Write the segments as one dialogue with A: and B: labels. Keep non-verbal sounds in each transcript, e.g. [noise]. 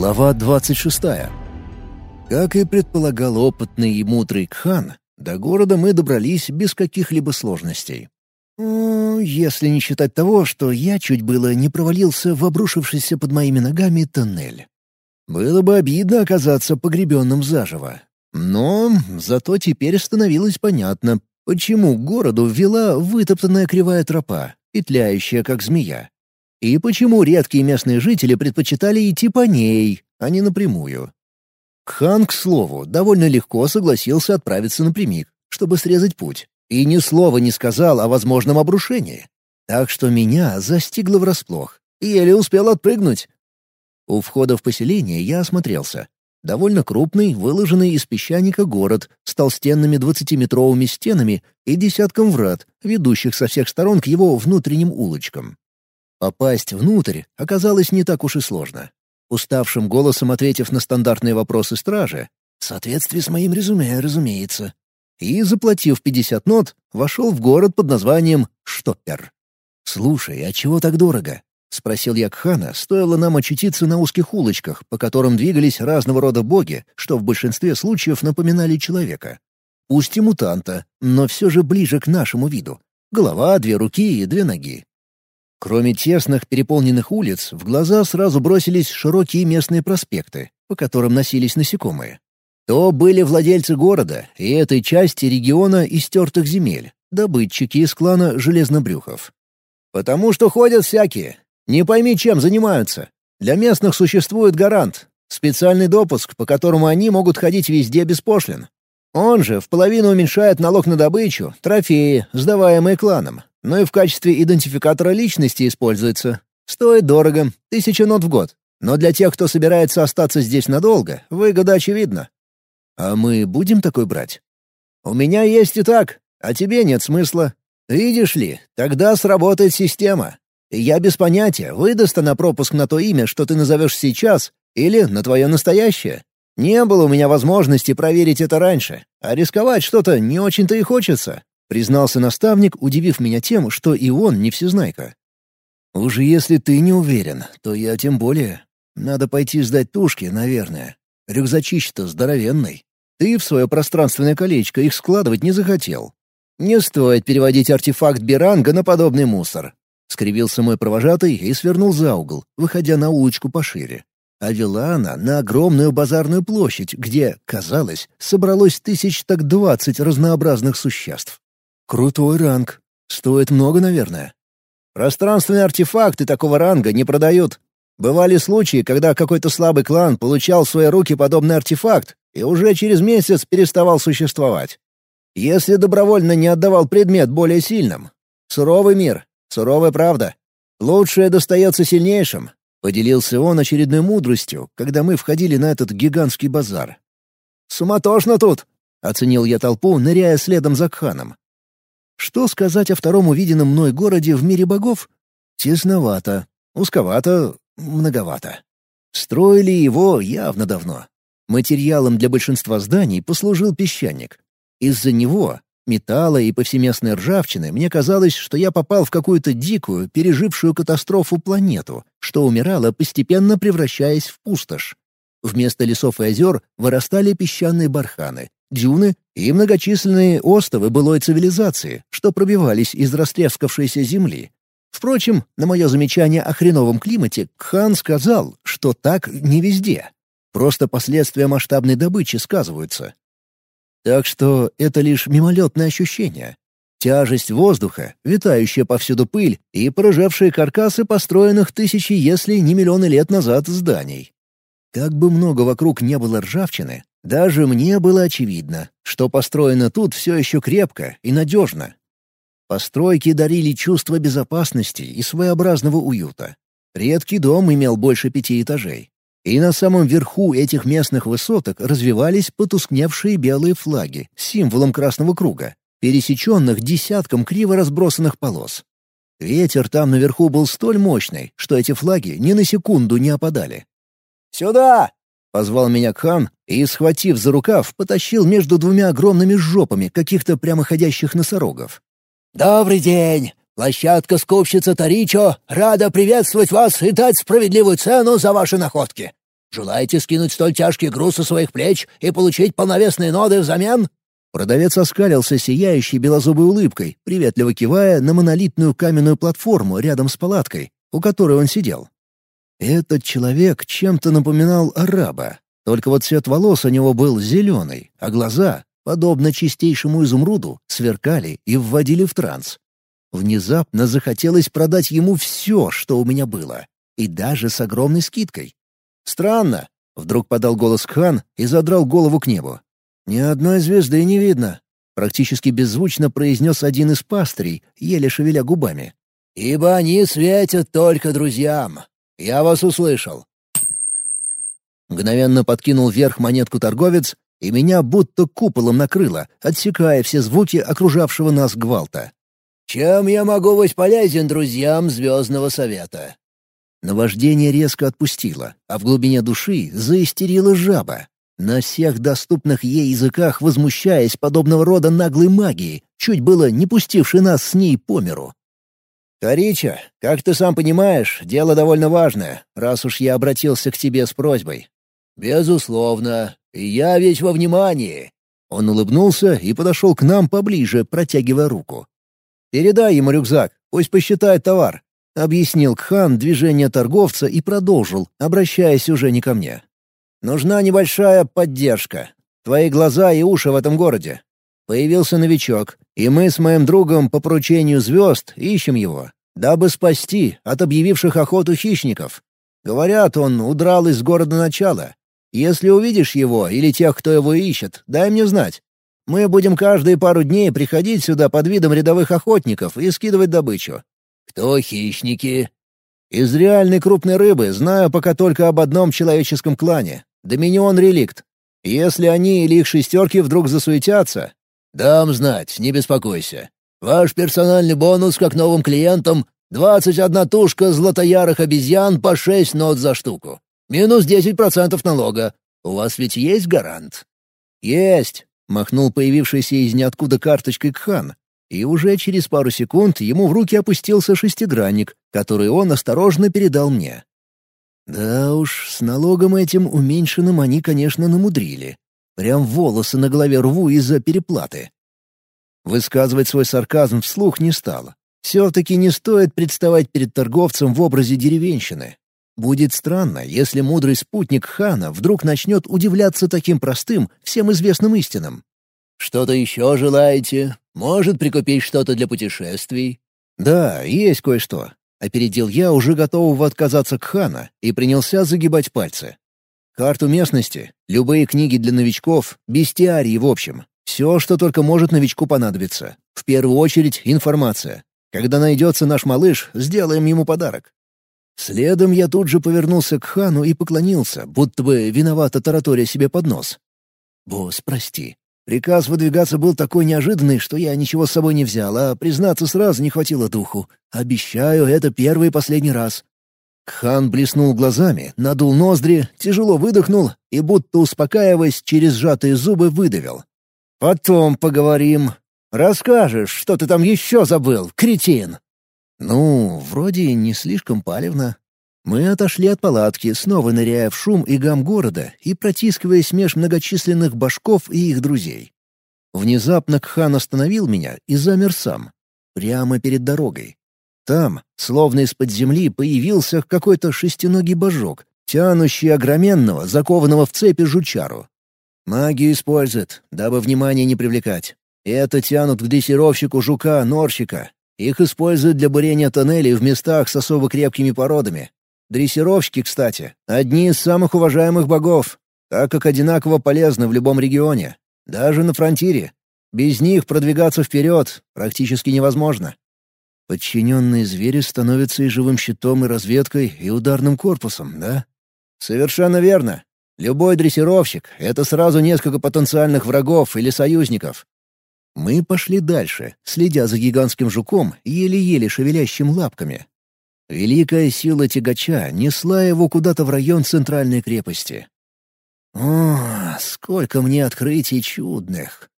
A: Глава 26. Как и предполагал опытный и мудрый Кхан, до города мы добрались без каких-либо сложностей. Если не считать того, что я чуть было не провалился в обрушившийся под моими ногами тоннель. Было бы обидно оказаться погребенным заживо. Но зато теперь становилось понятно, почему городу вела вытоптанная кривая тропа, петляющая как змея. И почему редкие местные жители предпочитали идти по ней, а не напрямую. Кхан, к слову, довольно легко согласился отправиться напрямик, чтобы срезать путь, и ни слова не сказал о возможном обрушении. Так что меня застигло врасплох, и еле успел отпрыгнуть. У входа в поселение я осмотрелся. Довольно крупный, выложенный из песчаника город с толстенными двадцатиметровыми стенами и десятком врат, ведущих со всех сторон к его внутренним улочкам. Попасть внутрь оказалось не так уж и сложно. Уставшим голосом ответив на стандартные вопросы стражи, в соответствии с моим резюме, разумеется, и, заплатив 50 нот, вошел в город под названием Штоппер. «Слушай, а чего так дорого?» — спросил я Кхана, стоило нам очутиться на узких улочках, по которым двигались разного рода боги, что в большинстве случаев напоминали человека. Пусть и мутанта, но все же ближе к нашему виду. Голова, две руки и две ноги. Кроме тесных переполненных улиц, в глаза сразу бросились широкие местные проспекты, по которым носились насекомые. То были владельцы города и этой части региона истертых земель, добытчики из клана Железнобрюхов. «Потому что ходят всякие. Не пойми, чем занимаются. Для местных существует гарант, специальный допуск, по которому они могут ходить везде без пошлин. Он же в половину уменьшает налог на добычу, трофеи, сдаваемые кланом, но и в качестве идентификатора личности используется. Стоит дорого, тысяча нот в год. Но для тех, кто собирается остаться здесь надолго, выгода очевидна. А мы будем такой брать? У меня есть и так, а тебе нет смысла. Видишь ли, тогда сработает система. я без понятия, выдаст она пропуск на то имя, что ты назовешь сейчас, или на твое настоящее. Не было у меня возможности проверить это раньше, а рисковать что-то не очень-то и хочется признался наставник, удивив меня тем, что и он не всезнайка. «Уже если ты не уверен, то я тем более. Надо пойти сдать тушки, наверное. Рюкзачище-то здоровенный. Ты в свое пространственное колечко их складывать не захотел. Не стоит переводить артефакт Биранга на подобный мусор». Скривился мой провожатый и свернул за угол, выходя на улочку пошире. А вела она на огромную базарную площадь, где, казалось, собралось тысяч так двадцать разнообразных существ. Крутой ранг. Стоит много, наверное. Пространственные артефакты такого ранга не продают. Бывали случаи, когда какой-то слабый клан получал в свои руки подобный артефакт и уже через месяц переставал существовать. Если добровольно не отдавал предмет более сильным. Суровый мир, суровая правда. Лучшее достается сильнейшим, — поделился он очередной мудростью, когда мы входили на этот гигантский базар. «Суматошно тут!» — оценил я толпу, ныряя следом за Кханом. Что сказать о втором увиденном мной городе в мире богов? Тесновато, узковато, многовато. Строили его явно давно. Материалом для большинства зданий послужил песчаник. Из-за него, металла и повсеместной ржавчины, мне казалось, что я попал в какую-то дикую, пережившую катастрофу планету, что умирала, постепенно превращаясь в пустошь. Вместо лесов и озер вырастали песчаные барханы, дюны и многочисленные остовы былой цивилизации, что пробивались из растрескавшейся земли. Впрочем, на мое замечание о хреновом климате Кхан сказал, что так не везде. Просто последствия масштабной добычи сказываются. Так что это лишь мимолетное ощущение. Тяжесть воздуха, витающая повсюду пыль и поражавшие каркасы построенных тысячи, если не миллионы лет назад зданий. Как бы много вокруг не было ржавчины, даже мне было очевидно, что построено тут все еще крепко и надежно. Постройки дарили чувство безопасности и своеобразного уюта. Редкий дом имел больше пяти этажей. И на самом верху этих местных высоток развивались потускневшие белые флаги символом красного круга, пересеченных десятком криво разбросанных полос. Ветер там наверху был столь мощный, что эти флаги ни на секунду не опадали. «Сюда!» — позвал меня Кхан и, схватив за рукав, потащил между двумя огромными жопами каких-то прямоходящих носорогов. «Добрый день! Площадка скупщица Таричо рада приветствовать вас и дать справедливую цену за ваши находки.
B: Желаете скинуть столь тяжкий груз со своих плеч и получить полновесные ноды взамен?»
A: Продавец оскалился сияющей белозубой улыбкой, приветливо кивая на монолитную каменную платформу рядом с палаткой, у которой он сидел. Этот человек чем-то напоминал араба, только вот цвет волос у него был зеленый, а глаза, подобно чистейшему изумруду, сверкали и вводили в транс. Внезапно захотелось продать ему все, что у меня было, и даже с огромной скидкой. «Странно», — вдруг подал голос Кхан и задрал голову к небу. «Ни одной звезды не видно», — практически беззвучно произнес один из пастырей, еле шевеля губами.
B: «Ибо они светят только друзьям. Я вас услышал».
A: Мгновенно подкинул вверх монетку торговец, и меня будто куполом накрыло, отсекая все звуки окружавшего нас гвалта.
B: «Чем я могу быть полезен друзьям Звездного Совета?»
A: Наваждение резко отпустило, а в глубине души заистерила жаба на всех доступных ей языках возмущаясь подобного рода наглой магии, чуть было не пустившей нас с ней по миру. «Корича, как ты сам понимаешь, дело довольно важное, раз уж я обратился к тебе с просьбой».
B: «Безусловно. Я весь во внимании».
A: Он улыбнулся и подошел к нам поближе, протягивая руку. «Передай ему рюкзак, пусть посчитает товар», — объяснил Кхан движение торговца и продолжил, обращаясь уже не ко мне. Нужна небольшая поддержка. Твои глаза и уши в этом городе. Появился новичок, и мы с моим другом по поручению звезд ищем его, дабы спасти от объявивших охоту хищников. Говорят, он удрал из города начала. Если увидишь его или тех, кто его ищет, дай мне знать. Мы будем каждые пару дней приходить сюда под видом рядовых охотников и скидывать добычу».
B: «Кто хищники?»
A: «Из реальной крупной рыбы знаю пока только об одном человеческом клане. Доминион Реликт. Если они или их шестерки вдруг засуетятся...
B: Дам знать, не беспокойся. Ваш персональный бонус как новым клиентам — 21 тушка златоярых обезьян по 6 нот за штуку. Минус 10% налога. У вас ведь есть гарант?
A: Есть, махнул появившийся из ниоткуда карточкой Кхан, и уже через пару секунд ему в руки опустился шестигранник, который он осторожно передал мне. Да уж, с налогом этим уменьшенным они, конечно, намудрили. Прям волосы на голове рву из-за переплаты. Высказывать свой сарказм вслух не стало. Все-таки не стоит представать перед торговцем в образе деревенщины. Будет странно, если мудрый спутник хана вдруг начнет удивляться таким простым, всем известным истинам.
B: «Что-то еще желаете? Может, прикупить что-то для путешествий?»
A: «Да, есть кое-что. Опередил я уже готового отказаться к хана и принялся загибать пальцы. Карту местности, любые книги для новичков, бестиарии в общем. Все, что только может новичку понадобиться. В первую очередь информация. Когда найдется наш малыш, сделаем ему подарок. Следом я тут же повернулся к хану и поклонился, будто бы виновато тараторя себе под нос. «Босс, прости. Приказ выдвигаться был такой неожиданный, что я ничего с собой не взял, а признаться сразу не хватило духу. Обещаю, это первый и последний раз. Хан блеснул глазами, надул ноздри, тяжело выдохнул и, будто успокаиваясь, через сжатые зубы выдавил. «Потом поговорим. Расскажешь, что ты там еще забыл, кретин!» «Ну, вроде не слишком палевно. Мы отошли от палатки, снова ныряя в шум и гам города и протискиваясь меж многочисленных башков и их друзей. Внезапно Кхан остановил меня и замер сам, прямо перед дорогой. Там, словно из-под земли, появился какой-то шестиногий божок, тянущий огроменного, закованного в цепи жучару. Магию используют, дабы внимание не привлекать. Это тянут к дрессировщику жука-норщика. Их используют для бурения тоннелей в местах с особо крепкими породами, Дрессировщики, кстати, одни из самых уважаемых богов, так как одинаково полезны в любом регионе, даже на фронтире. Без них продвигаться вперед практически невозможно. Подчиненные звери становятся и живым щитом, и разведкой, и ударным корпусом, да? Совершенно верно. Любой дрессировщик — это сразу несколько потенциальных врагов или союзников. Мы пошли дальше, следя за гигантским жуком, еле-еле шевелящим лапками, Великая сила тягача несла его куда-то в район центральной крепости. О, сколько мне открытий чудных!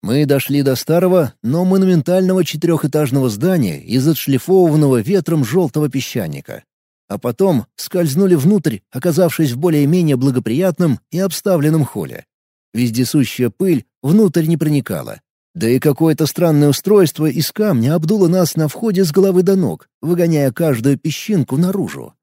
A: Мы дошли до старого, но монументального четырехэтажного здания из отшлифованного ветром желтого песчаника. а потом скользнули внутрь, оказавшись в более-менее благоприятном и обставленном холле. Вездесущая пыль внутрь не проникала. Да и какое-то странное устройство из камня обдуло нас на входе с головы до ног, выгоняя каждую песчинку наружу.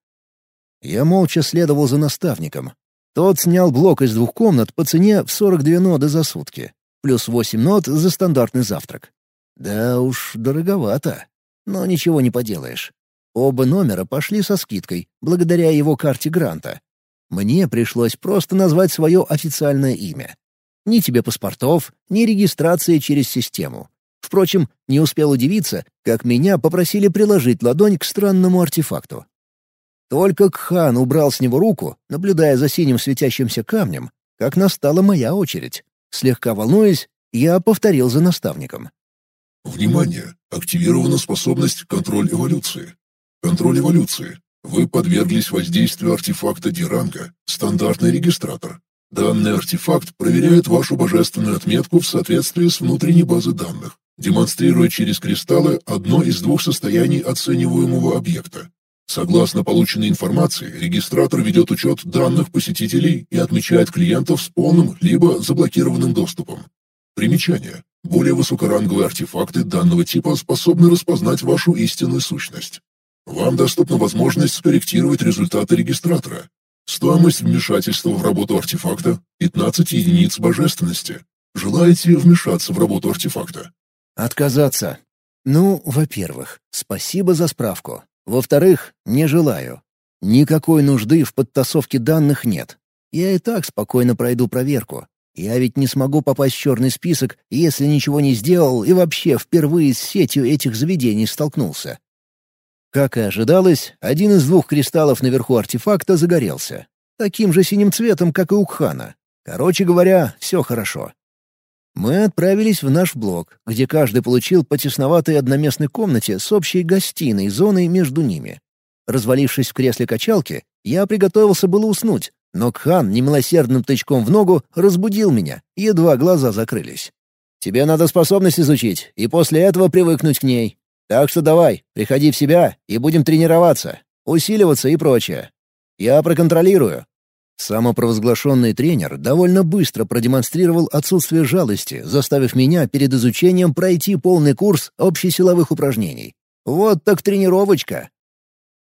A: Я молча следовал за наставником. Тот снял блок из двух комнат по цене в 42 ноды за сутки, плюс 8 нот за стандартный завтрак. Да уж, дороговато. Но ничего не поделаешь. Оба номера пошли со скидкой, благодаря его карте гранта. Мне пришлось просто назвать свое официальное имя. Ни тебе паспортов, ни регистрации через систему. Впрочем, не успел удивиться, как меня попросили приложить ладонь к странному артефакту. Только Кхан убрал с него руку, наблюдая за синим светящимся камнем, как настала моя очередь. Слегка волнуясь, я повторил за наставником.
C: «Внимание! Активирована способность «Контроль эволюции». Контроль эволюции. Вы подверглись воздействию артефакта Диранга, стандартный регистратор. Данный артефакт проверяет вашу божественную отметку в соответствии с внутренней базой данных, демонстрируя через кристаллы одно из двух состояний оцениваемого объекта. Согласно полученной информации, регистратор ведет учет данных посетителей и отмечает клиентов с полным либо заблокированным доступом. Примечание. Более высокоранговые артефакты данного типа способны распознать вашу истинную сущность. Вам доступна возможность скорректировать результаты регистратора. Стоимость вмешательства в работу артефакта — 15 единиц божественности. Желаете вмешаться в работу артефакта?
A: Отказаться. Ну, во-первых, спасибо за справку. Во-вторых, не желаю. Никакой нужды в подтасовке данных нет. Я и так спокойно пройду проверку. Я ведь не смогу попасть в черный список, если ничего не сделал и вообще впервые с сетью этих заведений столкнулся. Как и ожидалось, один из двух кристаллов наверху артефакта загорелся. Таким же синим цветом, как и у Кхана. Короче говоря, все хорошо. Мы отправились в наш блок, где каждый получил по тесноватой одноместной комнате с общей гостиной зоной между ними. Развалившись в кресле качалки, я приготовился было уснуть, но Кхан немилосердным тычком в ногу разбудил меня, едва глаза закрылись. «Тебе надо способность изучить, и после этого привыкнуть к ней. Так что давай, приходи в себя, и будем тренироваться, усиливаться и прочее. Я проконтролирую, Самопровозглашенный тренер довольно быстро продемонстрировал отсутствие жалости, заставив меня перед изучением пройти полный курс общесиловых упражнений. Вот так тренировочка!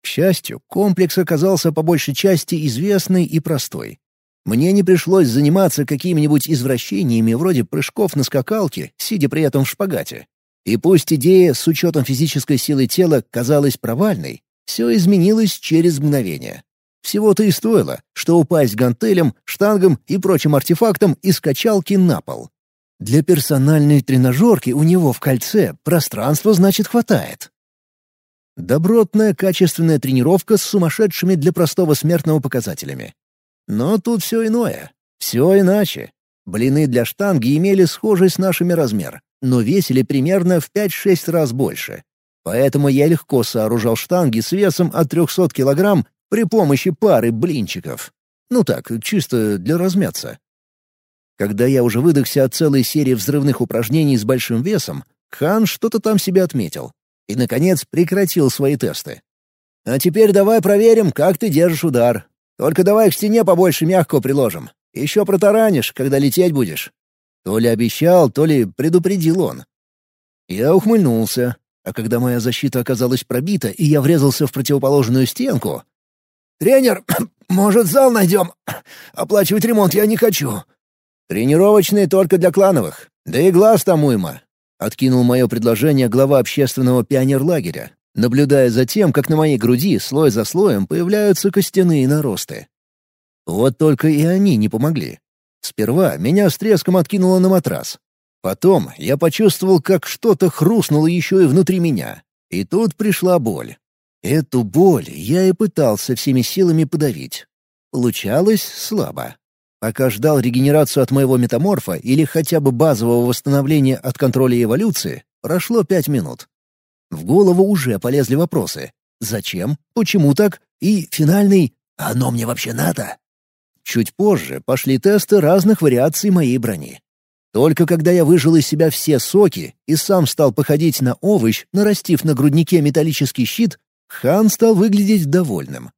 A: К счастью, комплекс оказался по большей части известный и простой. Мне не пришлось заниматься какими-нибудь извращениями вроде прыжков на скакалке, сидя при этом в шпагате. И пусть идея с учетом физической силы тела казалась провальной, все изменилось через мгновение. Всего-то и стоило, что упасть гантелем, штангом и прочим артефактом из качалки на пол. Для персональной тренажерки у него в кольце пространства, значит, хватает. Добротная, качественная тренировка с сумасшедшими для простого смертного показателями. Но тут все иное. Все иначе. Блины для штанги имели схожий с нашими размер, но весили примерно в 5-6 раз больше. Поэтому я легко сооружал штанги с весом от 300 килограмм при помощи пары блинчиков. Ну так, чисто для размяться. Когда я уже выдохся от целой серии взрывных упражнений с большим весом, Хан что-то там себе отметил. И, наконец, прекратил свои тесты. «А теперь давай проверим, как ты держишь удар. Только давай к стене побольше мягкого приложим. Еще протаранишь, когда лететь будешь». То ли обещал, то ли предупредил он. Я ухмыльнулся, а когда моя защита оказалась пробита, и я врезался в противоположную стенку, «Тренер, [coughs] может, зал найдем? [coughs] Оплачивать ремонт я не хочу». «Тренировочные только для клановых. Да и глаз там уйма», — откинул мое предложение глава общественного пионерлагеря, наблюдая за тем, как на моей груди слой за слоем появляются костяные наросты. Вот только и они не помогли. Сперва меня с треском откинуло на матрас. Потом я почувствовал, как что-то хрустнуло еще и внутри меня. И тут пришла боль. Эту боль я и пытался всеми силами подавить. Получалось слабо. Пока ждал регенерацию от моего метаморфа или хотя бы базового восстановления от контроля эволюции, прошло пять минут. В голову уже полезли вопросы. Зачем? Почему так? И финальный «Оно мне вообще надо?» Чуть позже пошли тесты разных вариаций моей брони. Только когда я выжил из себя все соки и сам стал походить на овощ, нарастив на груднике металлический щит, Хан стал выглядеть довольным.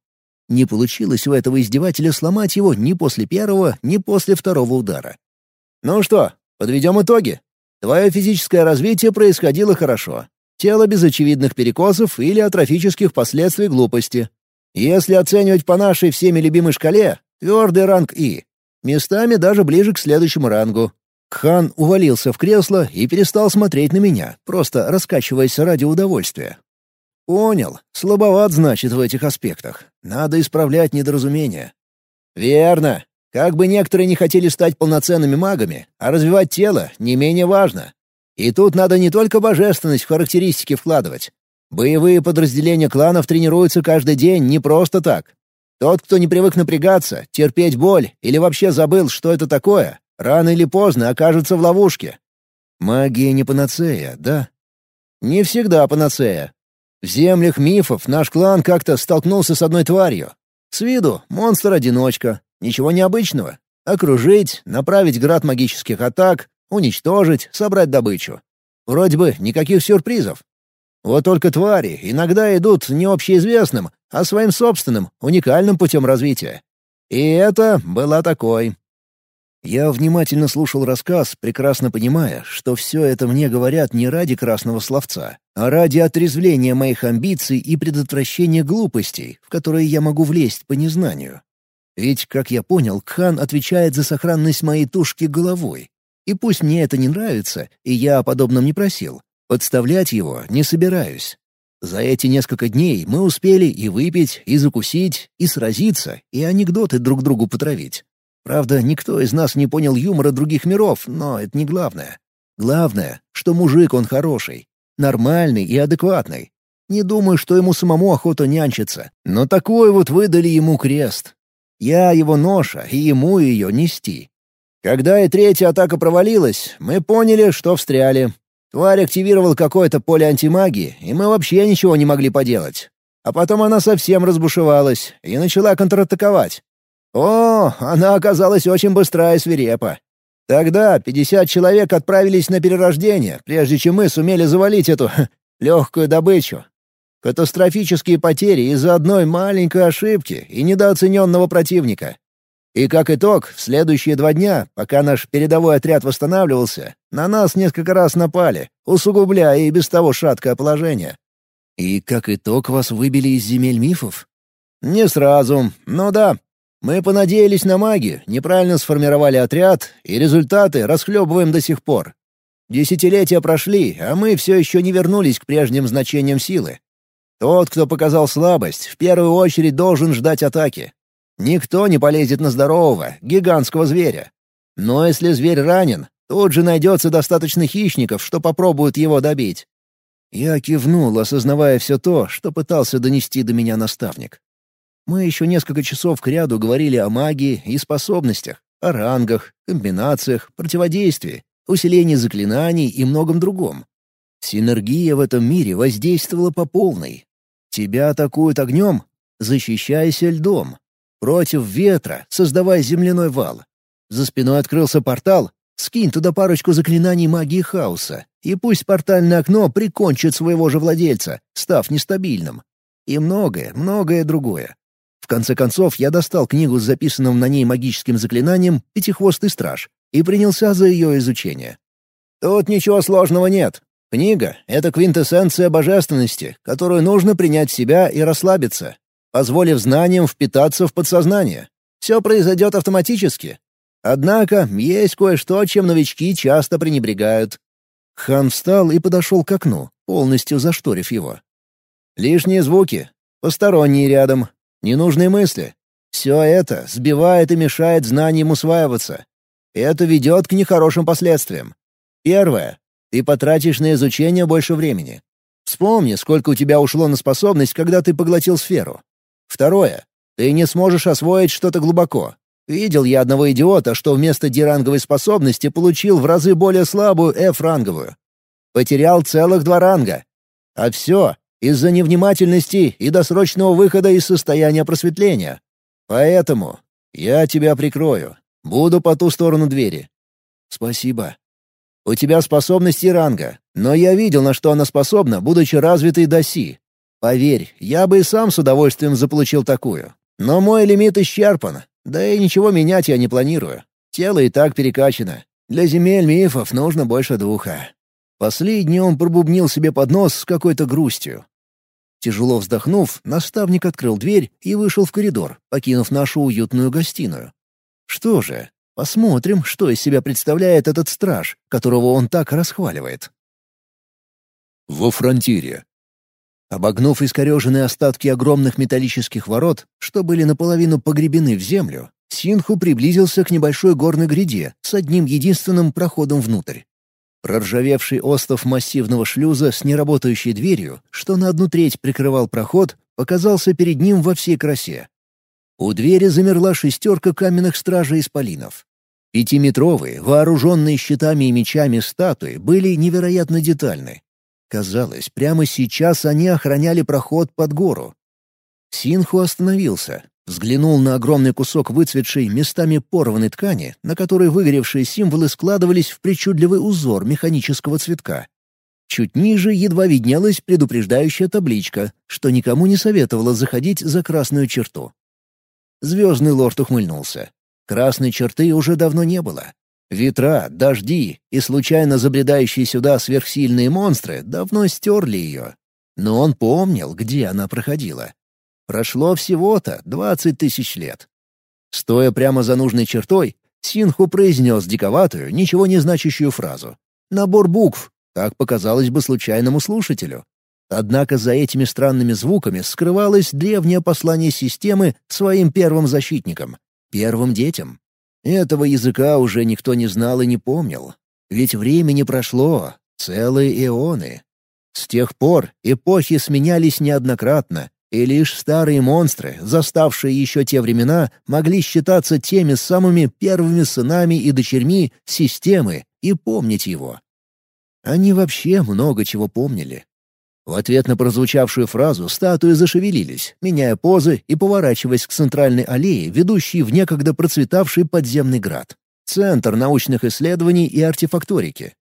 A: Не получилось у этого издевателя сломать его ни после первого, ни после второго удара. «Ну что, подведем итоги. Твое физическое развитие происходило хорошо. Тело без очевидных перекосов или атрофических последствий глупости. Если оценивать по нашей всеми любимой шкале, твердый ранг И. Местами даже ближе к следующему рангу. Хан увалился в кресло и перестал смотреть на меня, просто раскачиваясь ради удовольствия. «Понял. Слабоват, значит, в этих аспектах. Надо исправлять недоразумения». «Верно. Как бы некоторые не хотели стать полноценными магами, а развивать тело не менее важно. И тут надо не только божественность в характеристики вкладывать. Боевые подразделения кланов тренируются каждый день не просто так. Тот, кто не привык напрягаться, терпеть боль или вообще забыл, что это такое, рано или поздно окажется в ловушке. Магия не панацея, да? Не всегда панацея. В землях мифов наш клан как-то столкнулся с одной тварью. С виду монстр-одиночка, ничего необычного. Окружить, направить град магических атак, уничтожить, собрать добычу. Вроде бы никаких сюрпризов. Вот только твари иногда идут не общеизвестным, а своим собственным, уникальным путем развития. И это была такой. Я внимательно слушал рассказ, прекрасно понимая, что все это мне говорят не ради красного словца, а ради отрезвления моих амбиций и предотвращения глупостей, в которые я могу влезть по незнанию. Ведь, как я понял, Кхан отвечает за сохранность моей тушки головой. И пусть мне это не нравится, и я о подобном не просил, подставлять его не собираюсь. За эти несколько дней мы успели и выпить, и закусить, и сразиться, и анекдоты друг другу потравить. Правда, никто из нас не понял юмора других миров, но это не главное. Главное, что мужик он хороший, нормальный и адекватный. Не думаю, что ему самому охота нянчиться, но такой вот выдали ему крест. Я его ноша, и ему ее нести. Когда и третья атака провалилась, мы поняли, что встряли. Тварь активировал какое-то поле антимагии, и мы вообще ничего не могли поделать. А потом она совсем разбушевалась и начала контратаковать. О, она оказалась очень быстрая и свирепа. Тогда 50 человек отправились на перерождение, прежде чем мы сумели завалить эту [laughs] легкую добычу. Катастрофические потери из-за одной маленькой ошибки и недооцененного противника. И как итог, в следующие два дня, пока наш передовой отряд восстанавливался, на нас несколько раз напали, усугубляя и без того шаткое положение. И как итог вас выбили из земель мифов? Не сразу, но да, мы понадеялись на магию, неправильно сформировали отряд, и результаты расхлебываем до сих пор. Десятилетия прошли, а мы все еще не вернулись к прежним значениям силы. Тот, кто показал слабость, в первую очередь должен ждать атаки. Никто не полезет на здорового, гигантского зверя. Но если зверь ранен, тут же найдется достаточно хищников, что попробуют его добить. Я кивнул, осознавая все то, что пытался донести до меня наставник. Мы еще несколько часов кряду говорили о магии и способностях, о рангах, комбинациях, противодействии, усилении заклинаний и многом другом. Синергия в этом мире воздействовала по полной. Тебя атакуют огнем — защищайся льдом. Против ветра — создавай земляной вал. За спиной открылся портал — скинь туда парочку заклинаний магии хаоса, и пусть портальное окно прикончит своего же владельца, став нестабильным. И многое, многое другое. В конце концов, я достал книгу с записанным на ней магическим заклинанием «Пятихвостый страж» и принялся за ее изучение. Тут ничего сложного нет. Книга — это квинтэссенция божественности, которую нужно принять в себя и расслабиться, позволив знаниям впитаться в подсознание. Все произойдет автоматически. Однако есть кое-что, чем новички часто пренебрегают. Хан встал и подошел к окну, полностью зашторив его. Лишние звуки, посторонние рядом, ненужные мысли. Все это сбивает и мешает знаниям усваиваться. Это ведет к нехорошим последствиям. Первое. Ты потратишь на изучение больше времени. Вспомни, сколько у тебя ушло на способность, когда ты поглотил сферу. Второе. Ты не сможешь освоить что-то глубоко. Видел я одного идиота, что вместо диранговой способности получил в разы более слабую F-ранговую. Потерял целых два ранга. А все из-за невнимательности и досрочного выхода из состояния просветления. Поэтому я тебя прикрою. Буду по ту сторону двери. Спасибо. У тебя способности ранга, но я видел, на что она способна, будучи развитой до Си. Поверь, я бы и сам с удовольствием заполучил такую. Но мой лимит исчерпан, да и ничего менять я не планирую. Тело и так перекачано. Для земель мифов нужно больше духа. Последний он пробубнил себе под нос с какой-то грустью. Тяжело вздохнув, наставник открыл дверь и вышел в коридор, покинув нашу уютную гостиную. Что же, посмотрим, что из себя представляет этот страж, которого он так расхваливает.
C: Во фронтире.
A: Обогнув искореженные остатки огромных металлических ворот, что были наполовину погребены в землю, Синху приблизился к небольшой горной гряде с одним единственным проходом внутрь. Проржавевший остов массивного шлюза с неработающей дверью, что на одну треть прикрывал проход, показался перед ним во всей красе. У двери замерла шестерка каменных стражей исполинов. Пятиметровые, вооруженные щитами и мечами статуи были невероятно детальны. Казалось, прямо сейчас они охраняли проход под гору. Синху остановился, Взглянул на огромный кусок выцветшей, местами порванной ткани, на которой выгоревшие символы складывались в причудливый узор механического цветка. Чуть ниже едва виднелась предупреждающая табличка, что никому не советовало заходить за красную черту. Звездный лорд ухмыльнулся. Красной черты уже давно не было. Ветра, дожди и случайно забредающие сюда сверхсильные монстры давно стерли ее. Но он помнил, где она проходила. Прошло всего-то двадцать тысяч лет. Стоя прямо за нужной чертой, Синху произнес диковатую, ничего не значащую фразу. Набор букв, как показалось бы случайному слушателю. Однако за этими странными звуками скрывалось древнее послание системы своим первым защитникам, первым детям. Этого языка уже никто не знал и не помнил. Ведь времени прошло, целые эоны. С тех пор эпохи сменялись неоднократно, и лишь старые монстры, заставшие еще те времена, могли считаться теми самыми первыми сынами и дочерьми системы и помнить его. Они вообще много чего помнили. В ответ на прозвучавшую фразу статуи зашевелились, меняя позы и поворачиваясь к центральной аллее, ведущей в некогда процветавший подземный град. Центр научных исследований и артефакторики.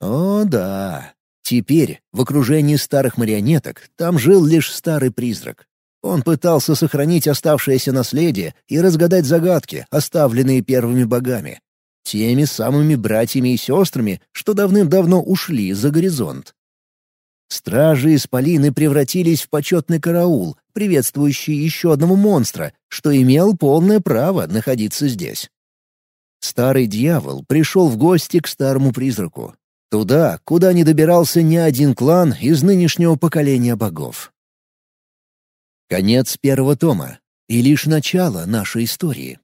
A: О, да, Теперь, в окружении старых марионеток, там жил лишь старый призрак. Он пытался сохранить оставшееся наследие и разгадать загадки, оставленные первыми богами. Теми самыми братьями и сестрами, что давным-давно ушли за горизонт. Стражи Исполины превратились в почетный караул, приветствующий еще одного монстра, что имел полное право находиться здесь. Старый дьявол пришел в гости к старому призраку, Туда, куда не добирался ни один клан из нынешнего поколения богов. Конец первого тома и лишь начало нашей истории.